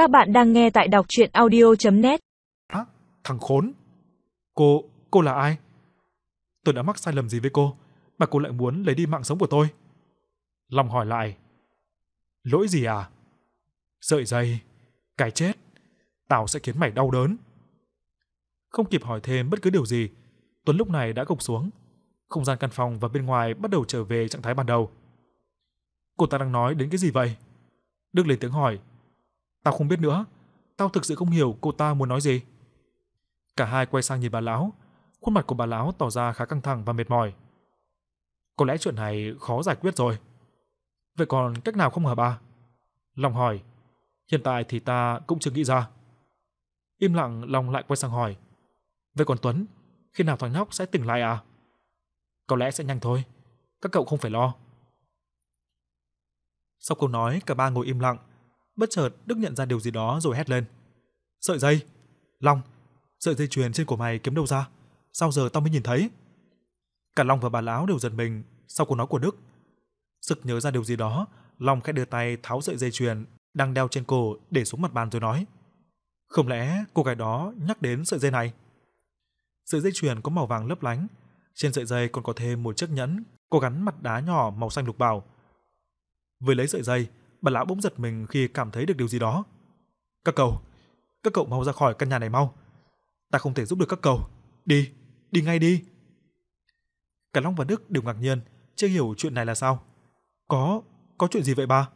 Các bạn đang nghe tại đọc chuyện audio.net thằng khốn. Cô, cô là ai? Tôi đã mắc sai lầm gì với cô mà cô lại muốn lấy đi mạng sống của tôi? Long hỏi lại. Lỗi gì à? Sợi dây, cái chết, tao sẽ khiến mày đau đớn. Không kịp hỏi thêm bất cứ điều gì, Tuấn lúc này đã gục xuống. Không gian căn phòng và bên ngoài bắt đầu trở về trạng thái ban đầu. Cô ta đang nói đến cái gì vậy? Đức lấy tiếng hỏi. Tao không biết nữa, tao thực sự không hiểu cô ta muốn nói gì. Cả hai quay sang nhìn bà lão, khuôn mặt của bà lão tỏ ra khá căng thẳng và mệt mỏi. Có lẽ chuyện này khó giải quyết rồi. Vậy còn cách nào không hả bà? Long hỏi. Hiện tại thì ta cũng chưa nghĩ ra. Im lặng Long lại quay sang hỏi. Vậy còn Tuấn, khi nào thằng nhóc sẽ tỉnh lại à? Có lẽ sẽ nhanh thôi, các cậu không phải lo. Sau câu nói cả ba ngồi im lặng, bất chợt Đức nhận ra điều gì đó rồi hét lên. Sợi dây! Long! Sợi dây chuyền trên cổ mày kiếm đâu ra? Sao giờ tao mới nhìn thấy? Cả Long và bà lão đều giật mình sau câu nói của Đức. Sực nhớ ra điều gì đó, Long khẽ đưa tay tháo sợi dây chuyền đang đeo trên cổ để xuống mặt bàn rồi nói. Không lẽ cô gái đó nhắc đến sợi dây này? Sợi dây chuyền có màu vàng lấp lánh, trên sợi dây còn có thêm một chiếc nhẫn có gắn mặt đá nhỏ màu xanh lục bảo. Vừa lấy sợi dây, bà lão bỗng giật mình khi cảm thấy được điều gì đó. Các cậu, các cậu mau ra khỏi căn nhà này mau. Ta không thể giúp được các cậu. Đi, đi ngay đi. Cả Long và Đức đều ngạc nhiên, chưa hiểu chuyện này là sao. Có, có chuyện gì vậy ba?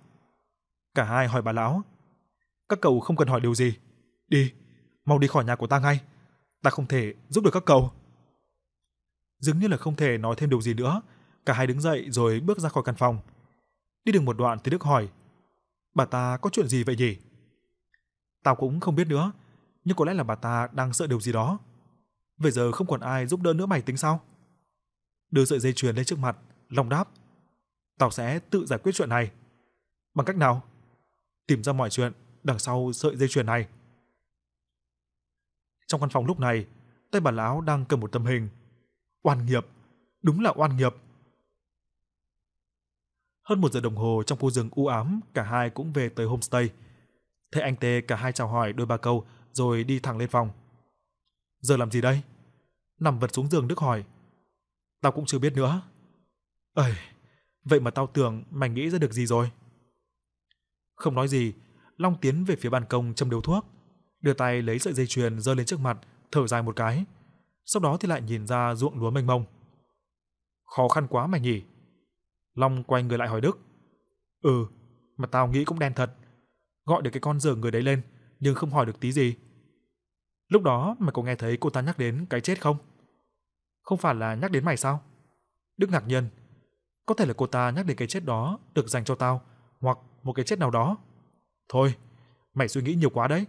Cả hai hỏi bà lão. Các cậu không cần hỏi điều gì. Đi, mau đi khỏi nhà của ta ngay. Ta không thể giúp được các cậu. Dường như là không thể nói thêm điều gì nữa, cả hai đứng dậy rồi bước ra khỏi căn phòng. Đi được một đoạn thì Đức hỏi, bà ta có chuyện gì vậy nhỉ? Tao cũng không biết nữa, nhưng có lẽ là bà ta đang sợ điều gì đó. về giờ không còn ai giúp đỡ nữa mày tính sao? Đưa sợi dây chuyền lên trước mặt, Long đáp, tao sẽ tự giải quyết chuyện này. Bằng cách nào? Tìm ra mọi chuyện đằng sau sợi dây chuyền này. Trong căn phòng lúc này, tay bà lão đang cầm một tấm hình. Oan nghiệp, đúng là oan nghiệp. Hơn một giờ đồng hồ trong khu rừng u ám, cả hai cũng về tới homestay. Thấy anh Tê cả hai chào hỏi đôi ba câu rồi đi thẳng lên phòng. Giờ làm gì đây? Nằm vật xuống giường Đức hỏi. Tao cũng chưa biết nữa. Ơi, vậy mà tao tưởng mày nghĩ ra được gì rồi? Không nói gì, Long tiến về phía ban công châm điếu thuốc, đưa tay lấy sợi dây chuyền giơ lên trước mặt, thở dài một cái. Sau đó thì lại nhìn ra ruộng lúa mênh mông. Khó khăn quá mày nhỉ? Long quay người lại hỏi Đức. Ừ, mà tao nghĩ cũng đen thật. Gọi được cái con dở người đấy lên, nhưng không hỏi được tí gì. Lúc đó mày có nghe thấy cô ta nhắc đến cái chết không? Không phải là nhắc đến mày sao? Đức ngạc nhiên. Có thể là cô ta nhắc đến cái chết đó được dành cho tao, hoặc một cái chết nào đó. Thôi, mày suy nghĩ nhiều quá đấy.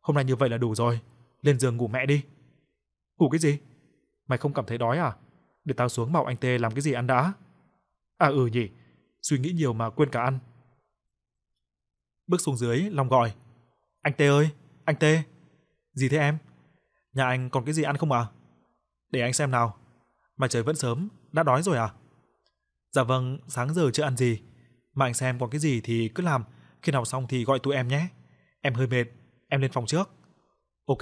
Hôm nay như vậy là đủ rồi, lên giường ngủ mẹ đi. Ngủ cái gì? Mày không cảm thấy đói à? Để tao xuống bảo anh Tê làm cái gì ăn đã. À ừ nhỉ, suy nghĩ nhiều mà quên cả ăn. Bước xuống dưới, Long gọi. Anh Tê ơi, anh Tê. Gì thế em? Nhà anh còn cái gì ăn không à? Để anh xem nào. Mà trời vẫn sớm, đã đói rồi à? Dạ vâng, sáng giờ chưa ăn gì. Mà anh xem còn cái gì thì cứ làm, khi nào xong thì gọi tụi em nhé. Em hơi mệt, em lên phòng trước. Ok,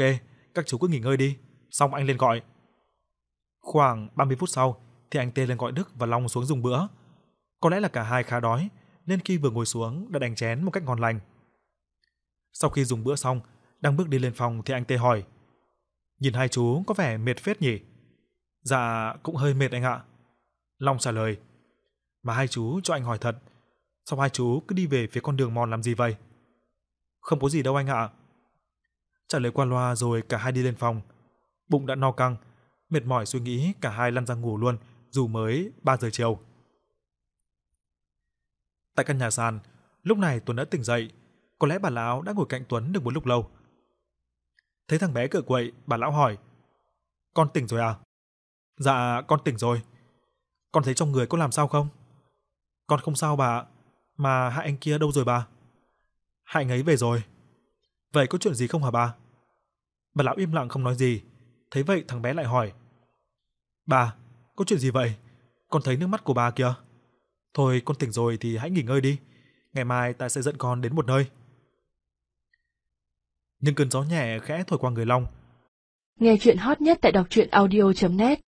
các chú cứ nghỉ ngơi đi, xong anh lên gọi. Khoảng 30 phút sau thì anh Tê lên gọi Đức và Long xuống dùng bữa. Có lẽ là cả hai khá đói, nên khi vừa ngồi xuống đã đánh chén một cách ngon lành. Sau khi dùng bữa xong, đang bước đi lên phòng thì anh Tê hỏi: "Nhìn hai chú có vẻ mệt phết nhỉ?" "Dạ, cũng hơi mệt anh ạ." Long trả lời: "Mà hai chú cho anh hỏi thật, sao hai chú cứ đi về phía con đường mòn làm gì vậy?" "Không có gì đâu anh ạ." Trả lời qua loa rồi cả hai đi lên phòng. Bụng đã no căng, mệt mỏi suy nghĩ cả hai lăn ra ngủ luôn dù mới 3 giờ chiều. Tại căn nhà sàn, lúc này Tuấn đã tỉnh dậy, có lẽ bà lão đã ngồi cạnh Tuấn được một lúc lâu. Thấy thằng bé cựa quậy, bà lão hỏi: "Con tỉnh rồi à?" "Dạ, con tỉnh rồi. Con thấy trong người có làm sao không?" "Con không sao bà, mà hai anh kia đâu rồi bà?" "Hai anh ấy về rồi." "Vậy có chuyện gì không hả bà?" Bà lão im lặng không nói gì, thấy vậy thằng bé lại hỏi: "Bà, có chuyện gì vậy? Con thấy nước mắt của bà kìa." Thôi con tỉnh rồi thì hãy nghỉ ngơi đi, ngày mai ta sẽ dẫn con đến một nơi. Nhưng cơn gió nhẹ khẽ thổi qua người Long. Nghe chuyện hot nhất tại đọc truyện audio.net